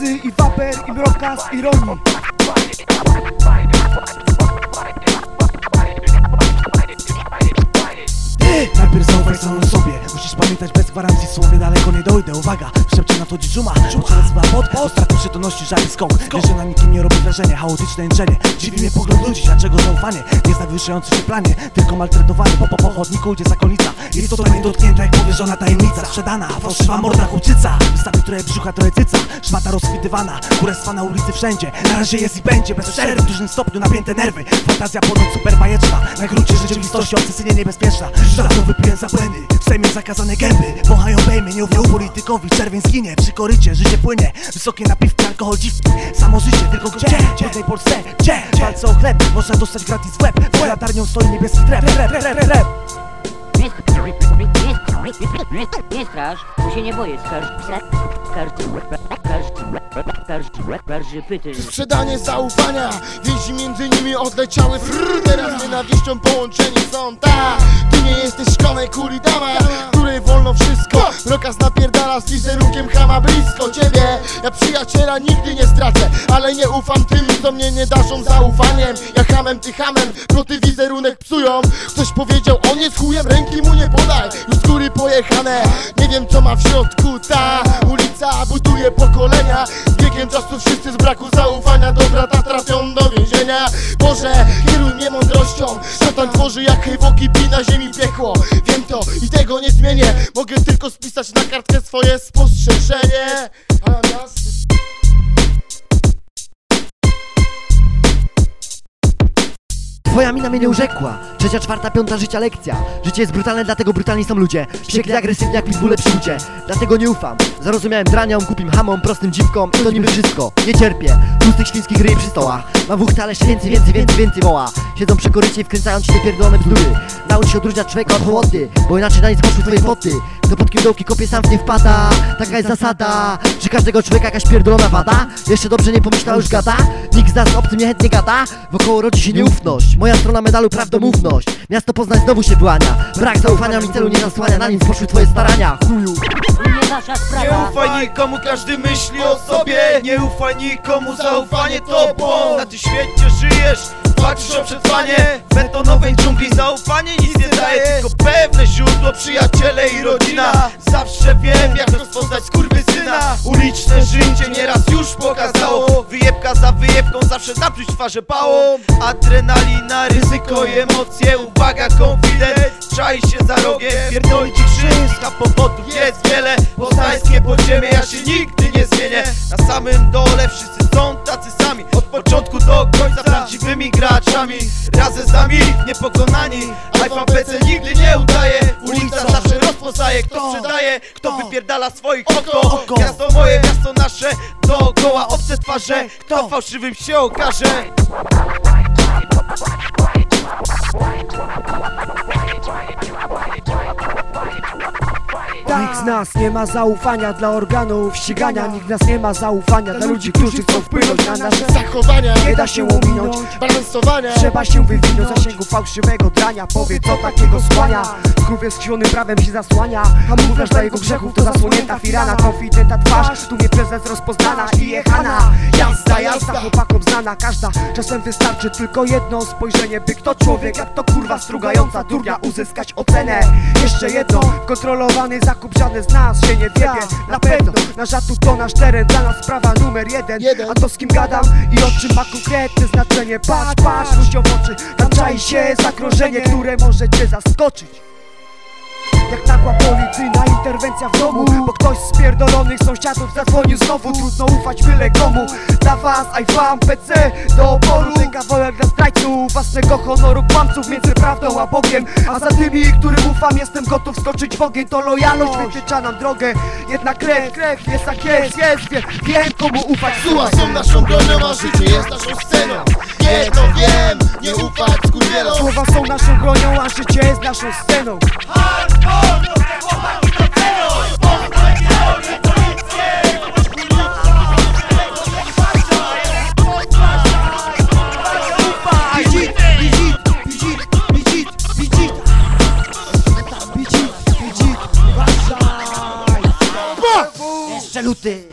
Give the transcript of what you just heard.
I waper i mroka z ironii pamiętać bez gwarancji słowie daleko nie dojdę. Uwaga, szepcze na to dżuma Poczele zła pod, ostatnią przytomności żali Wiesz, że na nikim nie robi wrażenia Chaotyczne jęczenie. Dziwi mnie pogląd ludzi, dlaczego zaufanie? Nie zawyżający się planie, tylko maltretowany Po, po, po chodniku idzie zakonnica Jest to nie dotknięta jak powierzona tajemnica Sprzedana, fałszywa morda chłopczyca. Wystawi trochę brzucha, trochę cyca. Szmata rozchwytywana, kurestwa na ulicy wszędzie. Na razie jest i będzie, bez przerwy W dużym stopniu napięte nerwy. Fantazja ponoć super bajeczna. Na gruncie rzeczywistości obsesyjnie niebezpieczna. Żartu wypiłem za błędy. W sejmie zakazane gęby. Wąchają bejmy, nie uwieł politykowi. Czerwień zginie, przy korycie, życie płynie. Wysokie napiwki, alkohol dziwki Samo życie, tylko gdzie? Gdzie? W tej Polsce, gdzie? Walce o chleb, można dostać gratis w łeb. Pod latarnią stoi niebieski trep, trep, trep, trep, trep. Nie, strasz, bo się nie boję, skarż, skarż, skarż, skarż, skarż, pyty. Sprzedanie zaufania. Więzi między nimi odleciały. Frrr, Teraz nienawiścią połączeni są. Ta Ty nie jesteś szklanej kuli dama Której wolno wszystko. Rokas napierdala z wizerunkiem chama blisko ciebie. Ja przyjaciela nigdy nie stracę Ale nie ufam tym, co mnie nie daszą zaufaniem. Ja hamem, ty hamem, proty wizerunek psują. Ktoś powiedział, on jest chujem, ręki mu nie podaj. Już z góry pojechane Nie wiem co ma w środku ta ulica buduje pokolenia. Z biegiem czasu wszyscy z braku zaufania do brata trafią do więzienia Boże, kieruj mnie mądrością Szatan tworzy jak hejwoki pi na ziemi piekło. Wiem to i tego nie zmienię Mogę tylko spisać na kartkę swoje spostrzeżenie. Twoja mina mnie nie urzekła. Trzecia, czwarta, piąta życia lekcja. Życie jest brutalne, dlatego brutalni są ludzie. Wściekli, agresywni jak pitbulle przy bucie Dlatego nie ufam. Zarozumiałem draniom, głupim hamom, prostym dziwkom. I to niby wszystko. Nie cierpię. Tłustych świńskich ryj przy stołach ma wuchta, ależ więcej, więcej, więcej, więcej woła Siedzą przy korycie i ci te pierdolone bzdury. Naucz się odróżniać człowieka od hołoty Bo inaczej na nic poszły twoje foty Kto pod kiełdołki kopie sam w nie wpada. Taka jest zasada Czy każdego człowieka jakaś pierdolona wada? Jeszcze dobrze nie pomyślał już gada? Nikt z nas obcym niechętnie gada. Wokoło rodzi się nieufność. Moja strona medalu prawdomówność. Miasto Poznań znowu się wyłania Brak zaufania mi celu nie zasłania. Na nic poszły twoje starania. Chuju. Nie ufaj nikomu, każdy myśli o sobie. Nie ufaj nikomu, zaufanie to błąd. Na tym świecie żyjesz, walczysz o przetrwanie. W betonowej dżungli zaufanie nic nie daje Tylko pewne źródło, przyjaciele i rodzina. Zawsze wiem jak rozpoznać skurwysyna Uliczne życie nieraz już pokazało. Wyjebka za wyjebką, zawsze naprzód twarze pałą Adrenalina, ryzyko i emocje Uwaga, konfident, czai się za rogiem Pierdoli ci wszystko, powodów jest wiele. Poznańskie podziemie, ja się nigdy nie zmienię. Na samym dole wszyscy są tacy sami. Od początku do graczami Razem z nami niepokonani. Alfa PC nigdy nie udaje. Ulica zawsze rozpoznaje kto sprzedaje Kto wypierdala swoich oko. Miasto moje, miasto nasze Dookoła obce twarze. Kto fałszywym się okaże Nikt z nas nie ma zaufania dla organów ścigania. Nikt z nas nie ma zaufania dla ludzi, którzy chcą wpłynąć na nasze Zachowania Nie da się ominąć. Balansowania Trzeba się wywinąć z zasięgu fałszywego drania. Powie co takiego skłania. Skurwiel skrzywiony prawem się zasłania. A mówisz dla jego grzechów to zasłonięta firana. Konfidenta twarz, tu nie prezes rozpoznana I jechana, jazda, jazda Chłopakom znana. Każda Czasem wystarczy tylko jedno spojrzenie By kto człowiek, jak to kurwa strugająca durnia Uzyskać ocenę. Jeszcze jedno, kontrolowany zakup Żaden z nas się nie wiedzie Na pewno, nasz atut to nasz teren Dla nas sprawa numer jeden. Jeden. A to z kim gadam i o czym ma konkretne znaczenie. Patrz, patrz, ludziom w oczy Tam czai się zagrożenie, które może cię zaskoczyć jak nagła policyjna interwencja w domu Bo ktoś z pierdolonych sąsiadów zadzwonił znowu. Trudno ufać byle komu. Dla was iFam PC do oporu. Ten kawałek dla zdrajców Własnego honoru kłamców między prawdą a Bogiem. A za tymi, którym ufam jestem gotów skoczyć w ogień. To lojalność wytycza nam drogę. Jednak krew, krew jest jak jest, jest Wiem, wiem komu ufać. Słowa są naszą bronią, a życie jest naszą sceną. Nie to wiem, nie ufać skurwielom Słowa są naszą bronią, a życie jest naszą sceną Saluté.